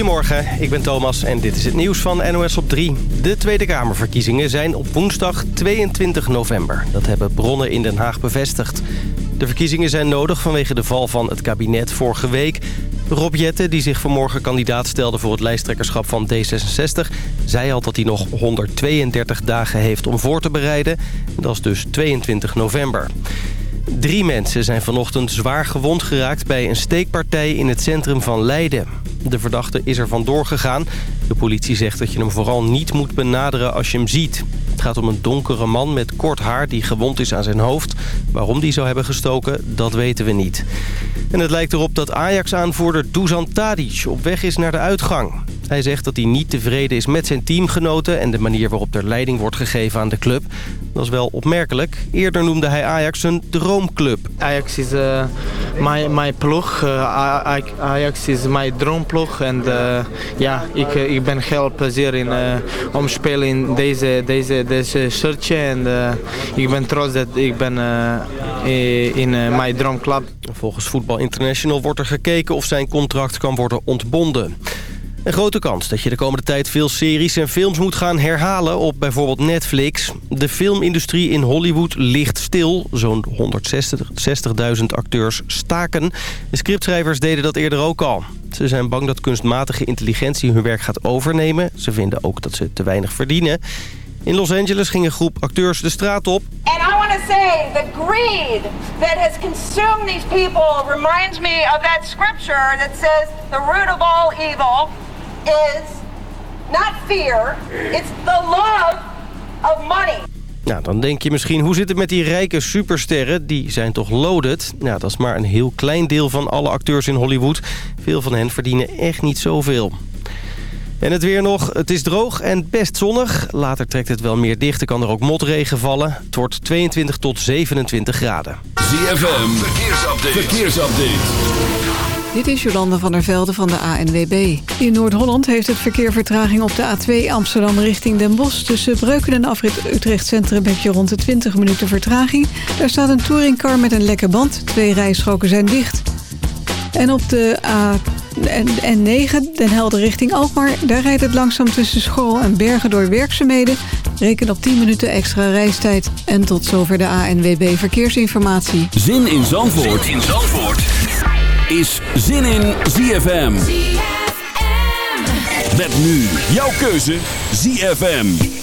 Goedemorgen, ik ben Thomas en dit is het nieuws van NOS op 3. De Tweede Kamerverkiezingen zijn op woensdag 22 november. Dat hebben bronnen in Den Haag bevestigd. De verkiezingen zijn nodig vanwege de val van het kabinet vorige week. Rob Jette, die zich vanmorgen kandidaat stelde voor het lijsttrekkerschap van D66... zei al dat hij nog 132 dagen heeft om voor te bereiden. Dat is dus 22 november. Drie mensen zijn vanochtend zwaar gewond geraakt bij een steekpartij in het centrum van Leiden. De verdachte is er vandoor gegaan. De politie zegt dat je hem vooral niet moet benaderen als je hem ziet. Het gaat om een donkere man met kort haar die gewond is aan zijn hoofd. Waarom die zou hebben gestoken, dat weten we niet. En het lijkt erop dat Ajax-aanvoerder Dusan Tadic op weg is naar de uitgang. Hij zegt dat hij niet tevreden is met zijn teamgenoten... en de manier waarop er leiding wordt gegeven aan de club. Dat is wel opmerkelijk. Eerder noemde hij Ajax een droomclub. Ajax is uh, mijn, mijn ploeg. Uh, Ajax is mijn droomploeg. En uh, ja, ik, ik ben heel plezier in om te spelen in deze, deze, deze shirtje. En ik ben trots dat ik ben in mijn droomclub. Volgens Voetbal International wordt er gekeken of zijn contract kan worden ontbonden. Een grote kans dat je de komende tijd veel series en films moet gaan herhalen op bijvoorbeeld Netflix. De filmindustrie in Hollywood ligt stil. Zo'n 160.000 acteurs staken. De scriptschrijvers deden dat eerder ook al. Ze zijn bang dat kunstmatige intelligentie hun werk gaat overnemen. Ze vinden ook dat ze te weinig verdienen. In Los Angeles ging een groep acteurs de straat op. And I want to say the greed that has consumed these people reminds me of that scripture that says the root of all evil is not fear, it's the love of money. Nou, dan denk je misschien, hoe zit het met die rijke supersterren? Die zijn toch loaded? Nou, dat is maar een heel klein deel van alle acteurs in Hollywood. Veel van hen verdienen echt niet zoveel. En het weer nog. Het is droog en best zonnig. Later trekt het wel meer dicht. Er kan er ook motregen vallen. Het wordt 22 tot 27 graden. ZFM, verkeersupdate. verkeersupdate. Dit is Jolanda van der Velde van de ANWB. In Noord-Holland heeft het verkeer vertraging op de A2 Amsterdam richting Den Bosch. Tussen Breuken en afrit Utrecht Centrum heb je rond de 20 minuten vertraging. Daar staat een touringcar met een lekke band. Twee rijstroken zijn dicht. En op de A9 Den Helder richting Alkmaar... daar rijdt het langzaam tussen School en Bergen door werkzaamheden. Reken op 10 minuten extra reistijd. En tot zover de ANWB Verkeersinformatie. Zin in Zandvoort, zin in Zandvoort is zin in ZFM. ZFM. Met nu jouw keuze ZFM.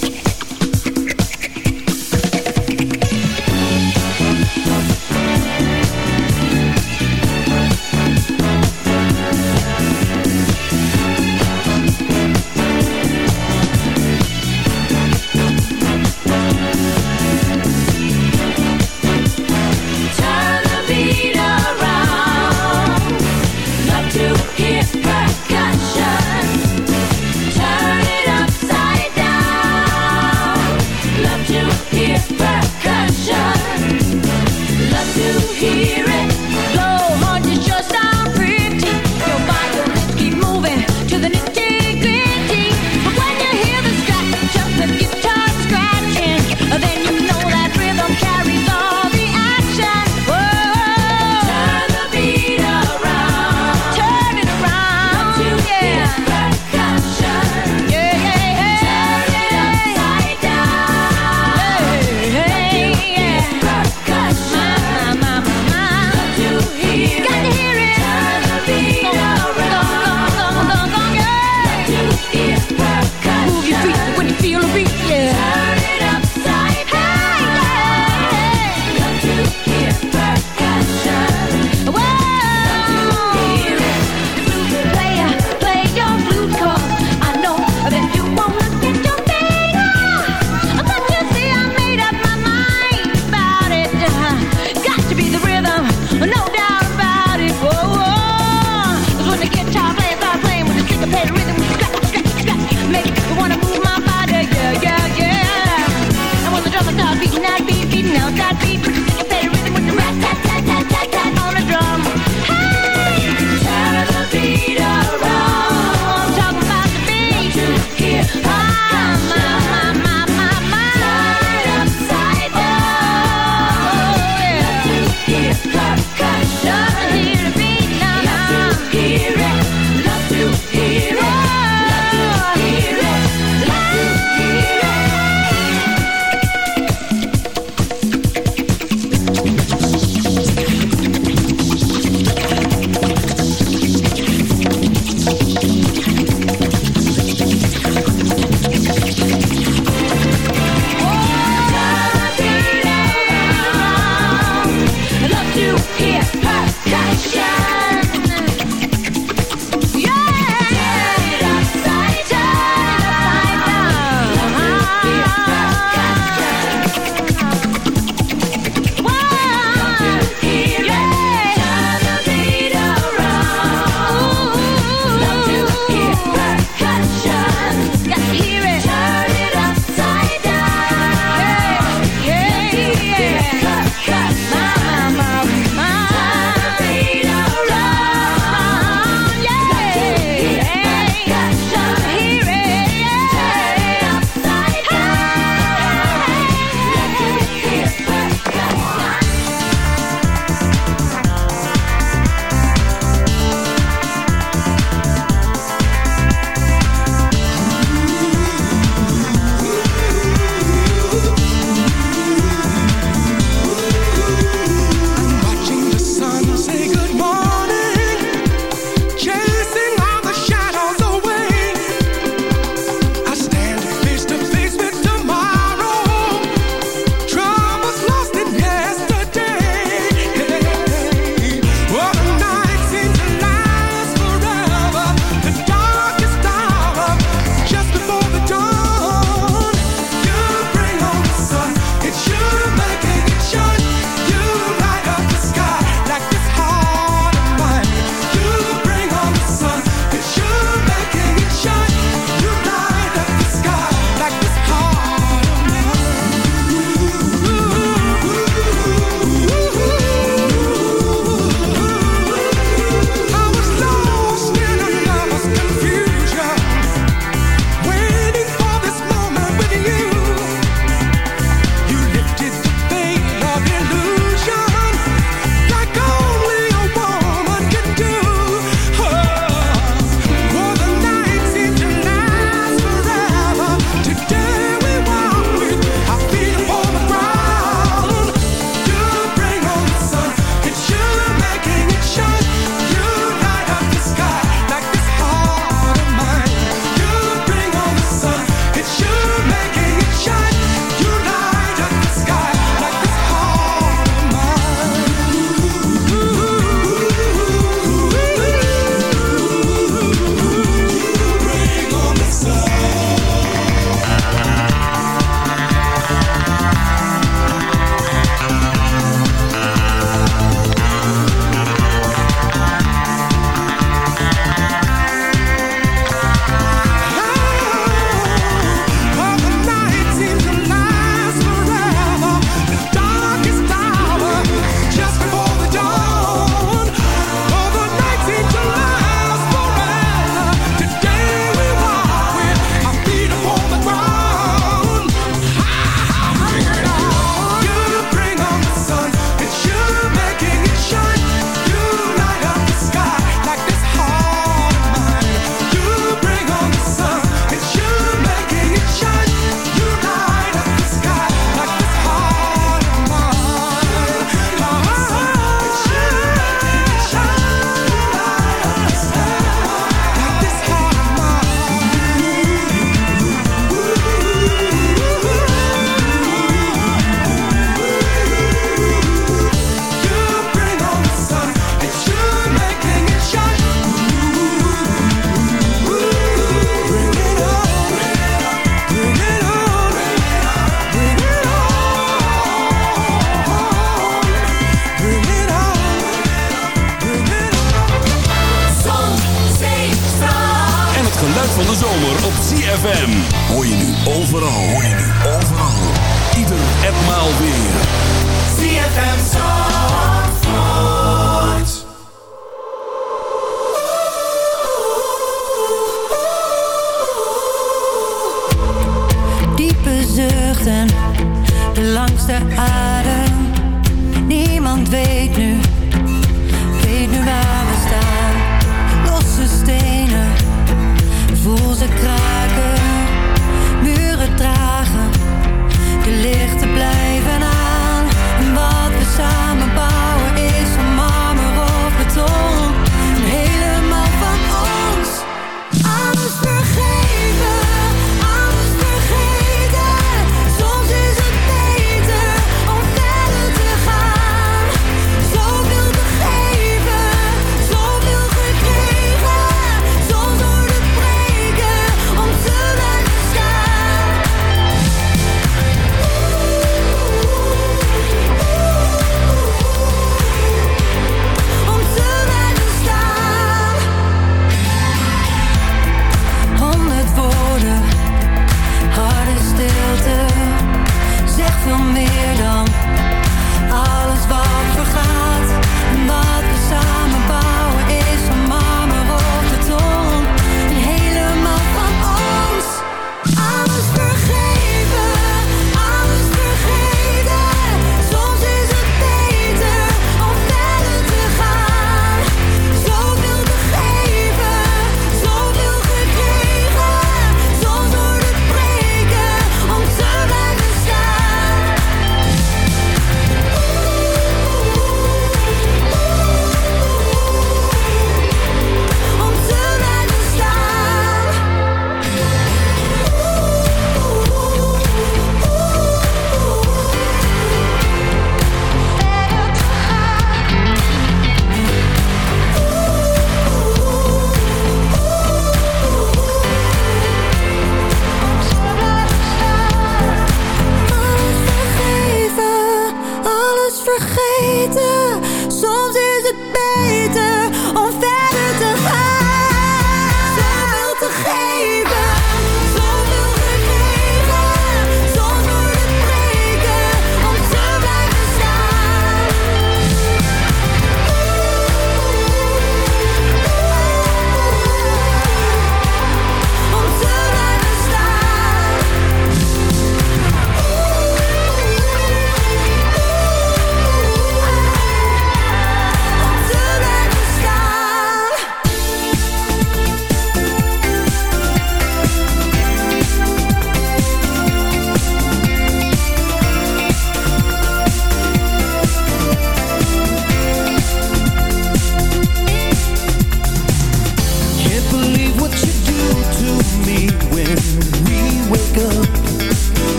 ZFM.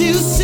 You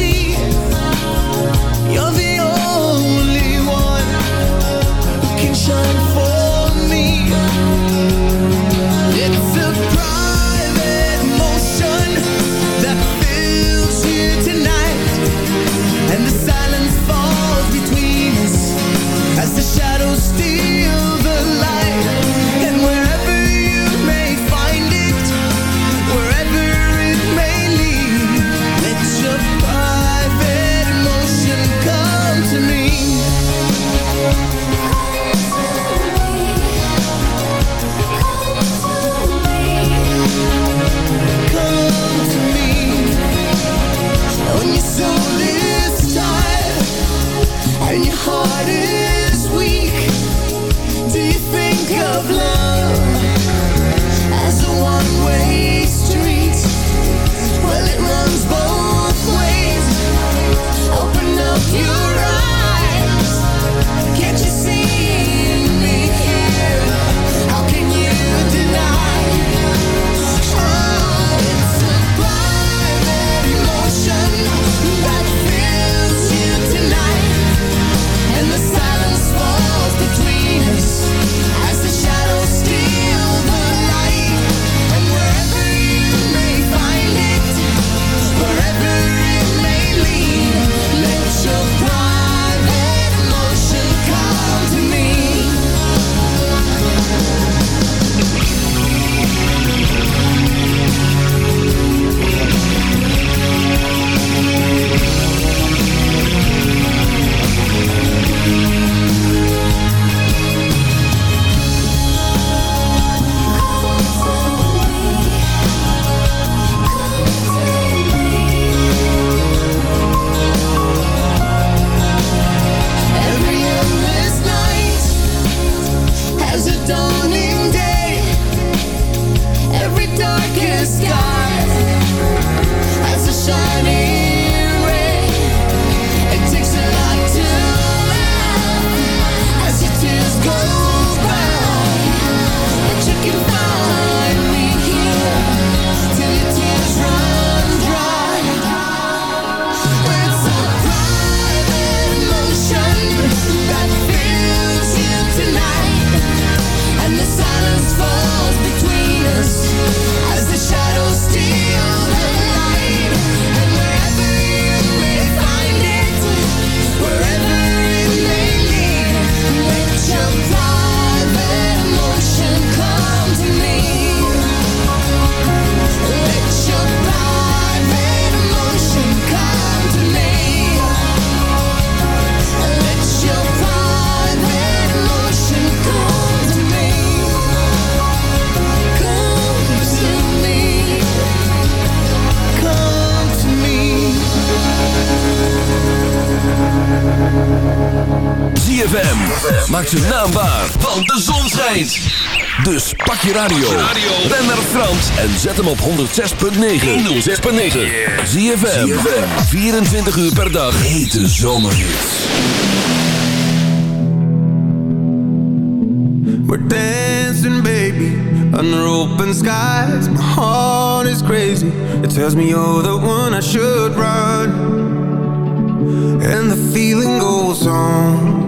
maakt zijn naam waar, want de zon schijnt. Dus pak je radio, ben naar Frans en zet hem op 106.9. 106.9. Zie je 24 uur per dag. Hete zomerhits. We're dancing, baby, under open skies. My heart is crazy. It tells me you're the one I should run. And the feeling goes on.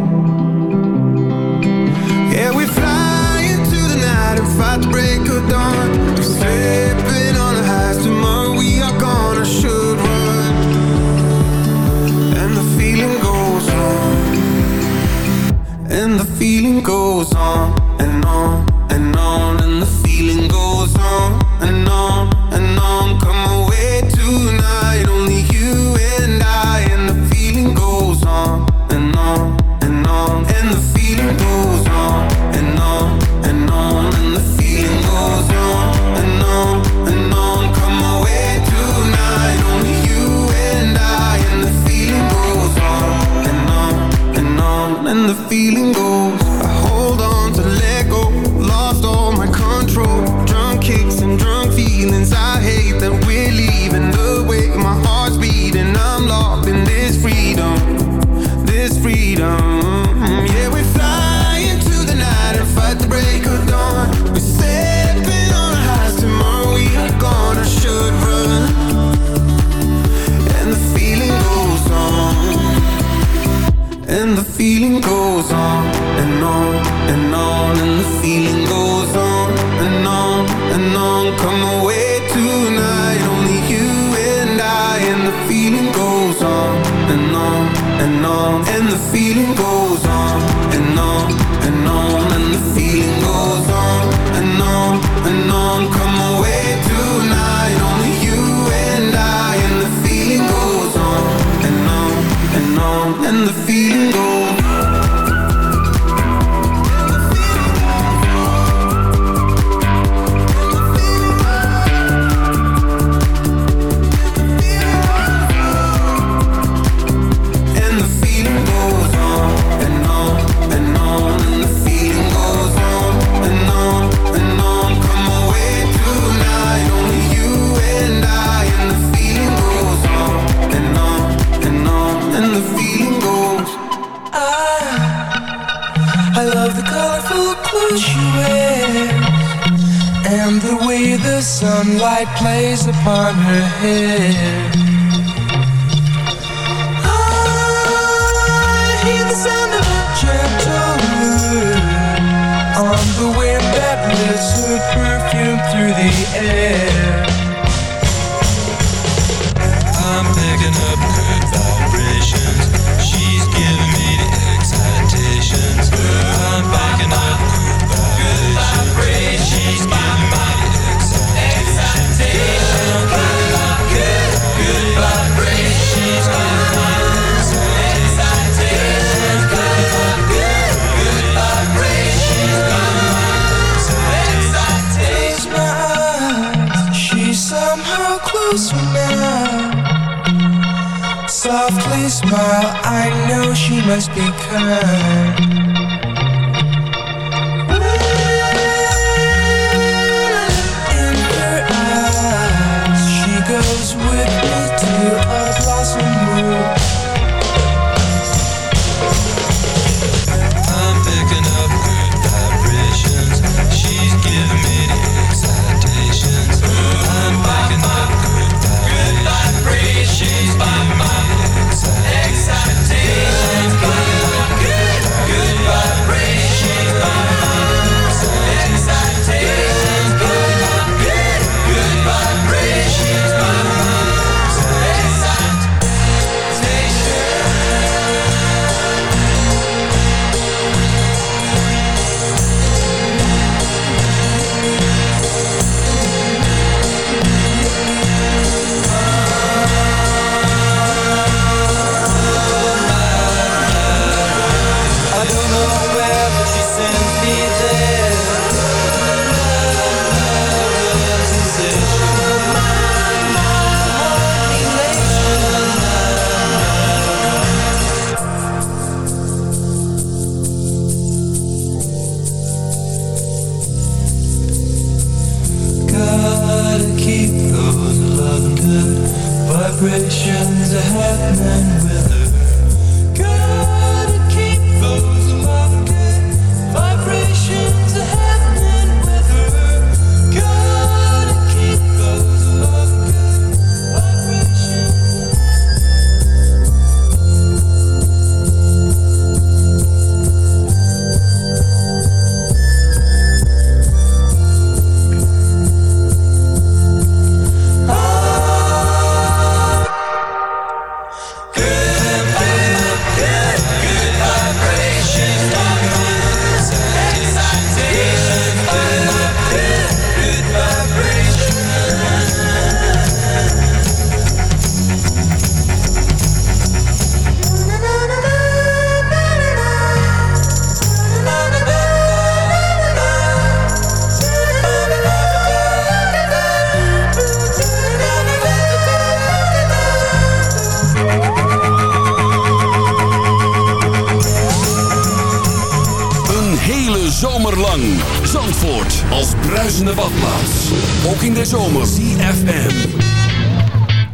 Zomerlang. Zandvoort als bruisende badplaats. Ook in de zomer. CFM.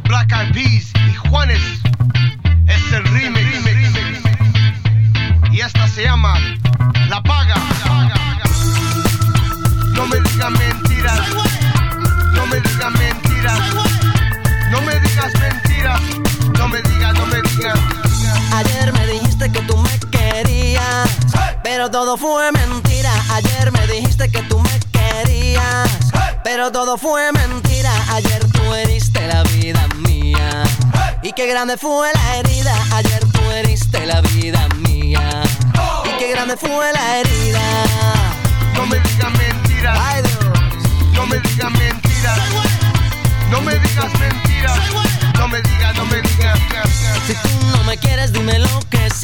Black Eyed Peas y Juanes es el remix. Y esta se llama La Paga. No me digas mentiras. No me digas mentiras. No me digas mentiras. No me digas, no me digas. Ayer me dijiste que tú me querías, pero todo fue mentira. Ayer me dijiste que tú me querías, pero todo fue mentira. Ayer tú heriste la vida mía. Y qué grande fue la herida. Ayer tú heriste la vida mía. Y qué grande fue la herida. No me digas mentiras. Ay, Dios. No me digas mentiras. No me digas mentiras. No me digas, no me digas. Si tú no me quieres, dime lo que sientes.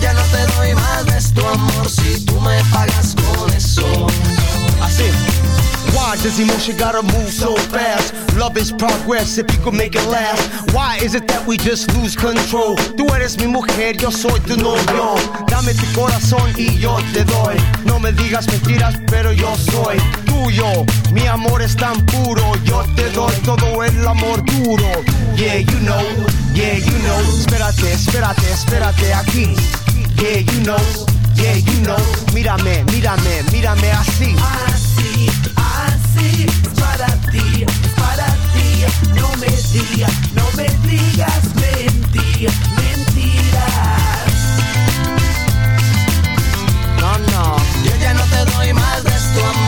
Ya no te doy más de tu amor si tú me pagas con eso. Así. Why does emotion gotta move so fast? Love is progress if you could make it last. Why is it that we just lose control? Tú eres mi mujer, yo soy tu novio. Dame tu corazón y yo te doy. No me digas mentiras, pero yo soy tuyo. Mi amor es tan puro, yo te doy todo el amor duro. Yeah, you know, yeah, you know. Espérate, espérate, espérate aquí. Yeah, you know, yeah, you know. Mírame, mírame, mírame así. Así, así, es para ti, es para ti. No me digas, no me digas mentir, mentiras. No, no, yo ya no te doy más de tu amor.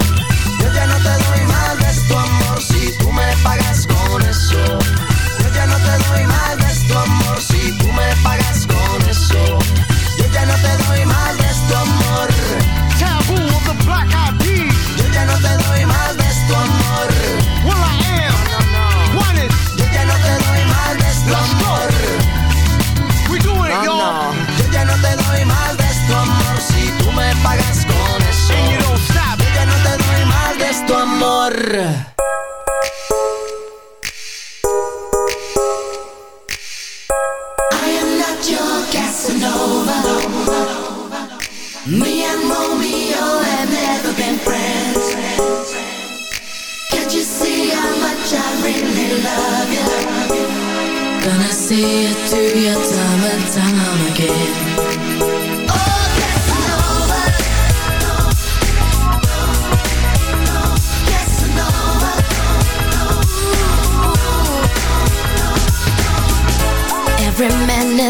Casanova. Me and Romeo have never been friends. Can't you see how much I really love you? Gonna time and time again.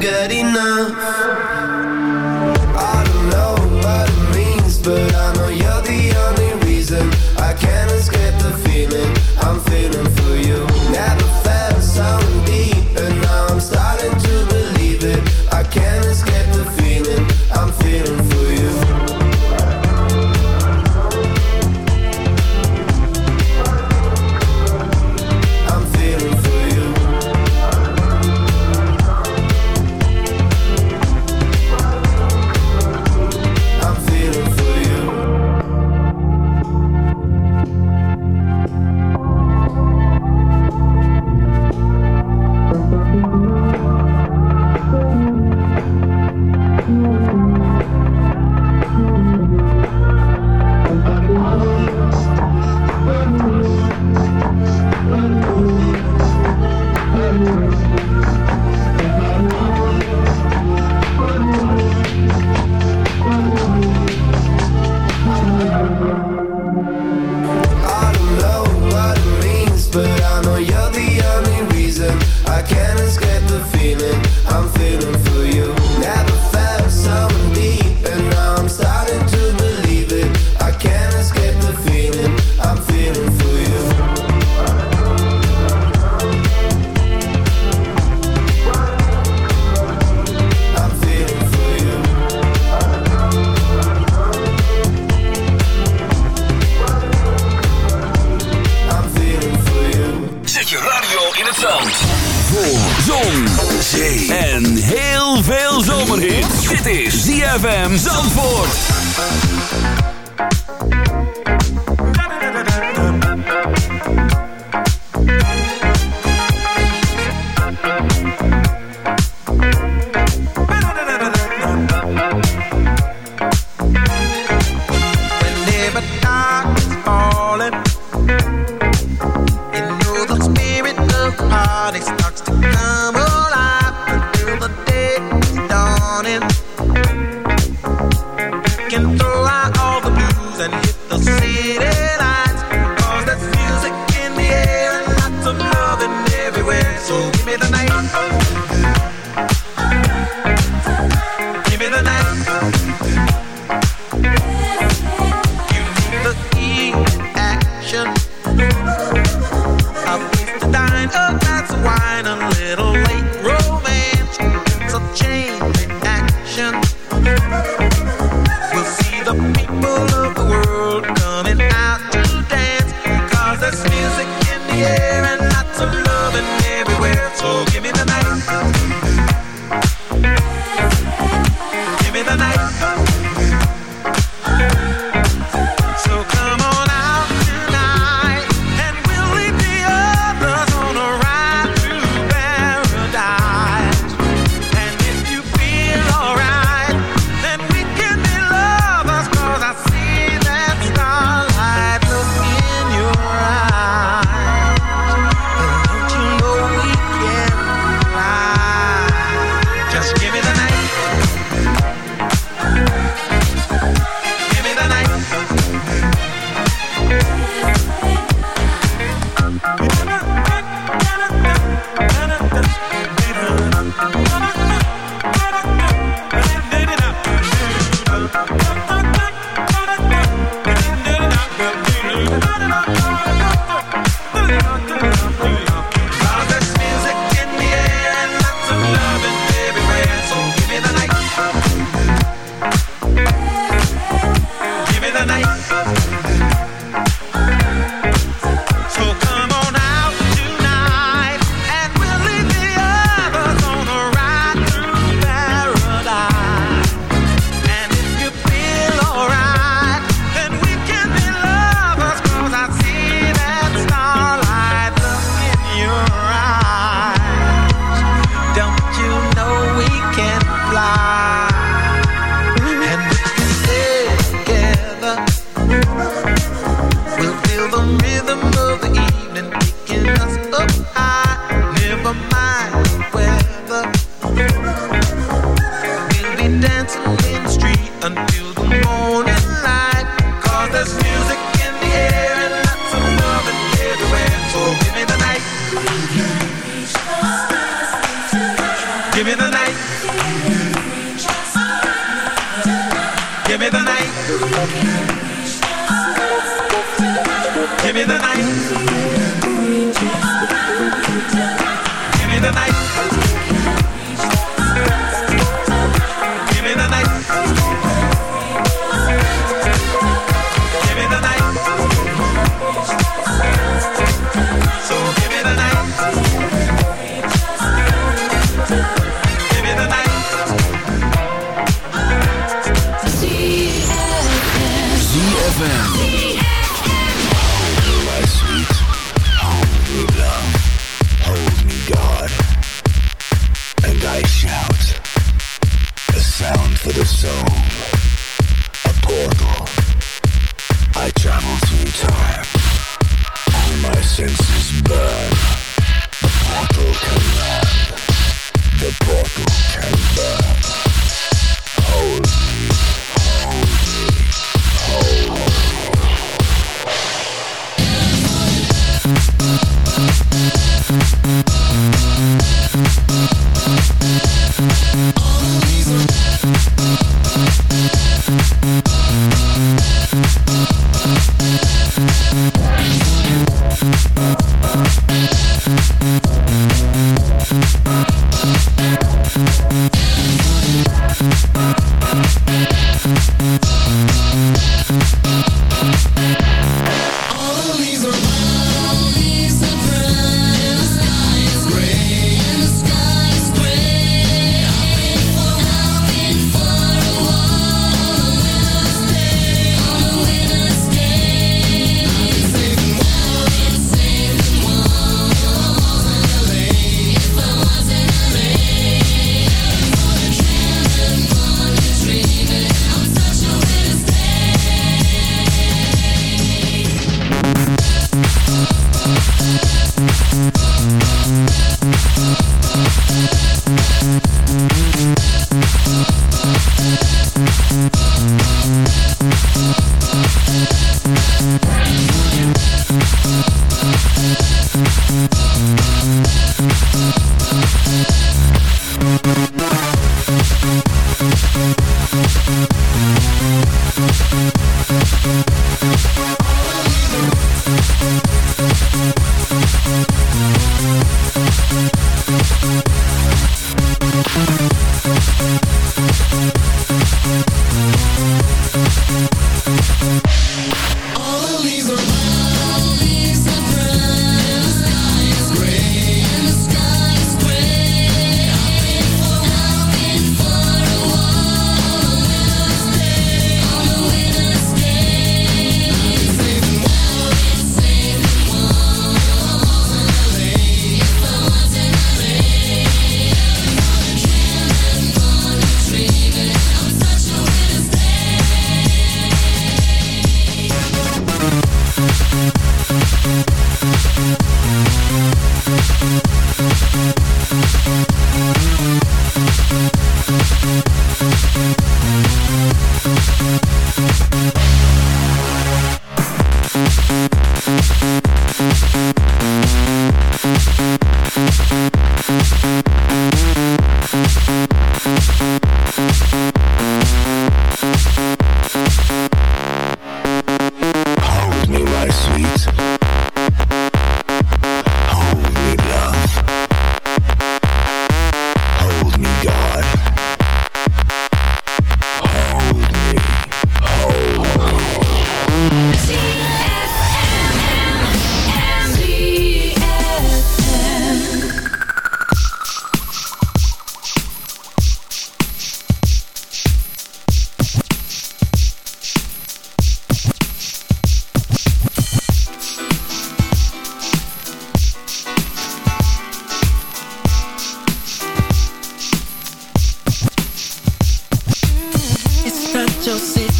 good enough. I don't know what it means, but I know you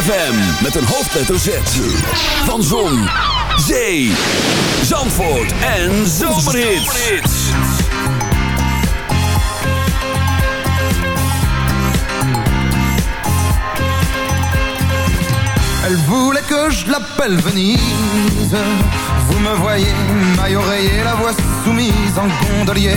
FM met een hoofdletter Z. Van Zon, Zee, Zandvoort en Zomerhits. Elle voulait que je l'appelle Venise. Vous me voyez, maille oreiller, la voix soumise en gondolier.